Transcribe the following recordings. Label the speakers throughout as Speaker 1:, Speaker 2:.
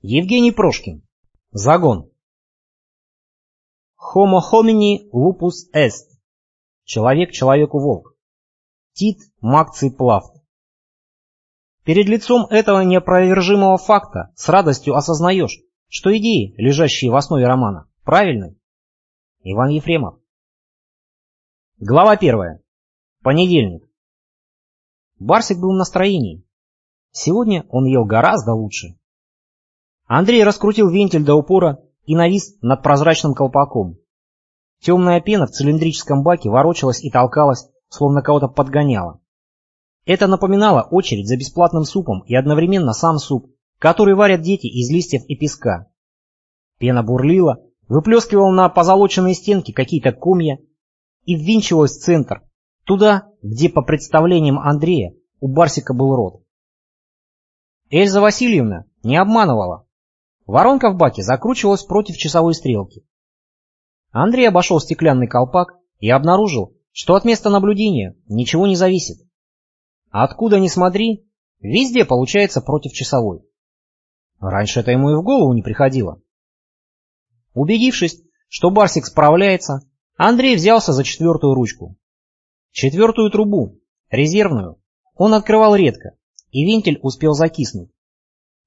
Speaker 1: Евгений Прошкин. Загон. Homo homini lupus est. Человек человеку волк. Тит Макций Плафт. Перед лицом этого неопровержимого факта с радостью осознаешь, что идеи, лежащие в основе романа, правильны. Иван Ефремов. Глава первая. Понедельник. Барсик был в настроении. Сегодня он ел гораздо лучше. Андрей раскрутил вентиль до упора и навис над прозрачным колпаком. Темная пена в цилиндрическом баке ворочалась и толкалась, словно кого-то подгоняла. Это напоминало очередь за бесплатным супом и одновременно сам суп, который варят дети из листьев и песка. Пена бурлила, выплескивала на позолоченные стенки какие-то комья и ввинчивалась в центр, туда, где, по представлениям Андрея, у Барсика был рот. Эльза Васильевна не обманывала. Воронка в баке закручивалась против часовой стрелки. Андрей обошел стеклянный колпак и обнаружил, что от места наблюдения ничего не зависит. Откуда ни смотри, везде получается против часовой. Раньше это ему и в голову не приходило. Убедившись, что Барсик справляется, Андрей взялся за четвертую ручку. Четвертую трубу, резервную, он открывал редко, и вентиль успел закиснуть.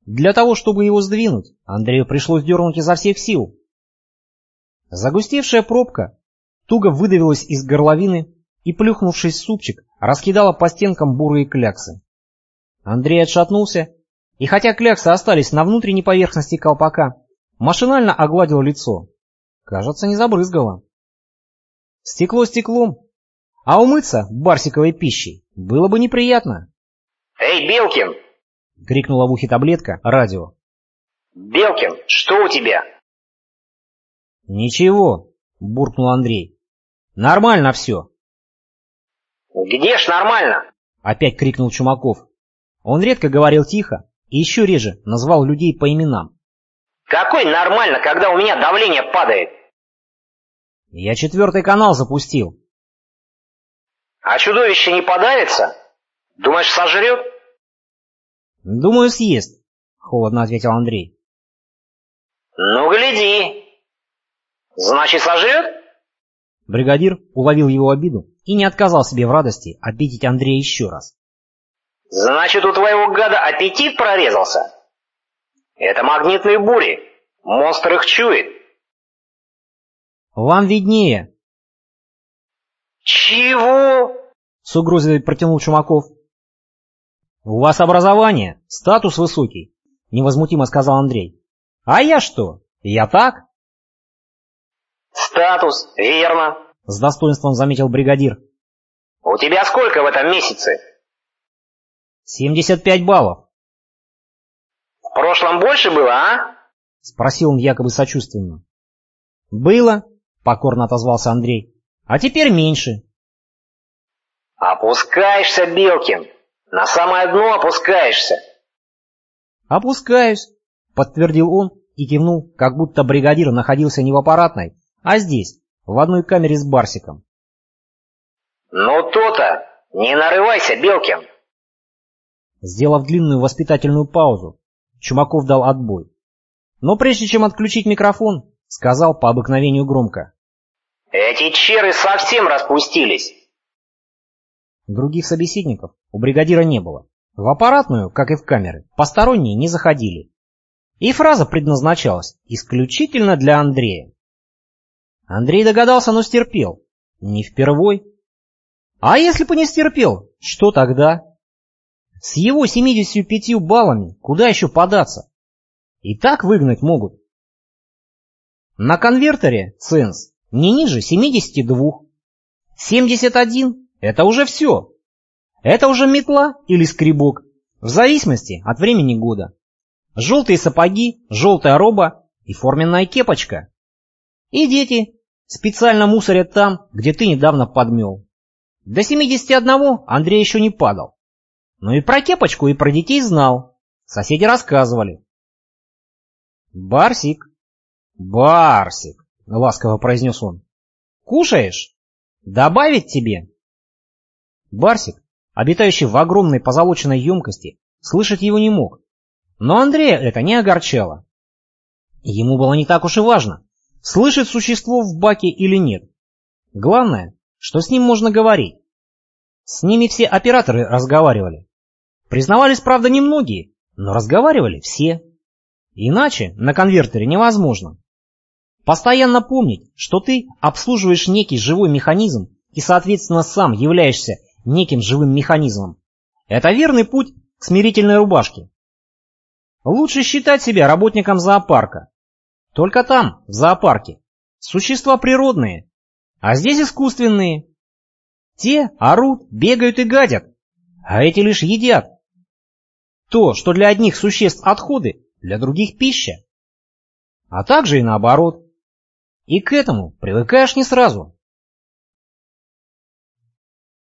Speaker 1: Для того, чтобы его сдвинуть, Андрею пришлось дернуть изо всех сил. Загустевшая пробка туго выдавилась из горловины и, плюхнувшись в супчик, раскидала по стенкам бурые кляксы. Андрей отшатнулся, и хотя кляксы остались на внутренней поверхности колпака, машинально огладил лицо. Кажется, не забрызгало. Стекло стеклом, а умыться барсиковой пищей было бы неприятно.
Speaker 2: «Эй, Белкин!»
Speaker 1: — крикнула в ухе таблетка радио.
Speaker 2: «Белкин, что у тебя?»
Speaker 1: «Ничего», — буркнул Андрей. «Нормально все».
Speaker 2: «Где ж нормально?»
Speaker 1: — опять крикнул Чумаков. Он редко говорил тихо и еще реже назвал людей по именам.
Speaker 2: «Какой нормально, когда у меня давление падает?»
Speaker 1: «Я четвертый канал запустил».
Speaker 2: «А чудовище не подавится? Думаешь, сожрет?»
Speaker 1: «Думаю, съест», — холодно ответил Андрей.
Speaker 2: «Ну, гляди. Значит, сожрет?»
Speaker 1: Бригадир уловил его обиду и не отказал себе в радости обидеть Андрея еще раз.
Speaker 2: «Значит, у твоего гада аппетит прорезался? Это магнитные бури. Монстр их чует».
Speaker 1: «Вам виднее».
Speaker 2: «Чего?»
Speaker 1: — с угрозой протянул Чумаков. «У вас образование, статус высокий», — невозмутимо сказал Андрей. «А я что? Я так?»
Speaker 2: «Статус, верно», —
Speaker 1: с достоинством заметил бригадир.
Speaker 2: «У тебя сколько в этом месяце?»
Speaker 1: «Семьдесят пять баллов».
Speaker 2: «В прошлом больше было, а?»
Speaker 1: — спросил он якобы сочувственно. «Было», — покорно отозвался Андрей. «А теперь меньше».
Speaker 2: «Опускаешься, Белкин. На самое дно опускаешься».
Speaker 1: «Опускаюсь», — подтвердил он и кивнул, как будто бригадир находился не в аппаратной, а здесь, в одной камере с Барсиком.
Speaker 2: «Ну то-то! Не нарывайся, Белкин!»
Speaker 1: Сделав длинную воспитательную паузу, Чумаков дал отбой. Но прежде чем отключить микрофон, сказал по обыкновению громко.
Speaker 2: «Эти черы совсем распустились!»
Speaker 1: Других собеседников у бригадира не было. В аппаратную, как и в камеры, посторонние не заходили. И фраза предназначалась исключительно для Андрея. Андрей догадался, но стерпел. Не впервой. А если бы не стерпел, что тогда? С его 75 баллами куда еще податься? И так выгнать могут. На конвертере ценз не ниже 72. 71 — это уже все. Это уже метла или скребок, в зависимости от времени года. Желтые сапоги, желтая роба и форменная кепочка. И дети специально мусорят там, где ты недавно подмел. До 71 Андрей еще не падал. Но и про кепочку, и про детей знал. Соседи рассказывали. «Барсик, Барсик», — ласково произнес он, — «кушаешь? Добавить тебе?» Барсик, обитающий в огромной позолоченной емкости, слышать его не мог. Но Андрея это не огорчало. Ему было не так уж и важно, слышит существо в баке или нет. Главное, что с ним можно говорить. С ними все операторы разговаривали. Признавались, правда, немногие, но разговаривали все. Иначе на конвертере невозможно. Постоянно помнить, что ты обслуживаешь некий живой механизм и, соответственно, сам являешься неким живым механизмом. Это верный путь к смирительной рубашке. Лучше считать себя работником зоопарка. Только там, в зоопарке, существа природные, а здесь искусственные. Те орут, бегают и гадят, а эти лишь едят. То, что для одних существ отходы, для других пища. А также и наоборот. И к этому привыкаешь не сразу.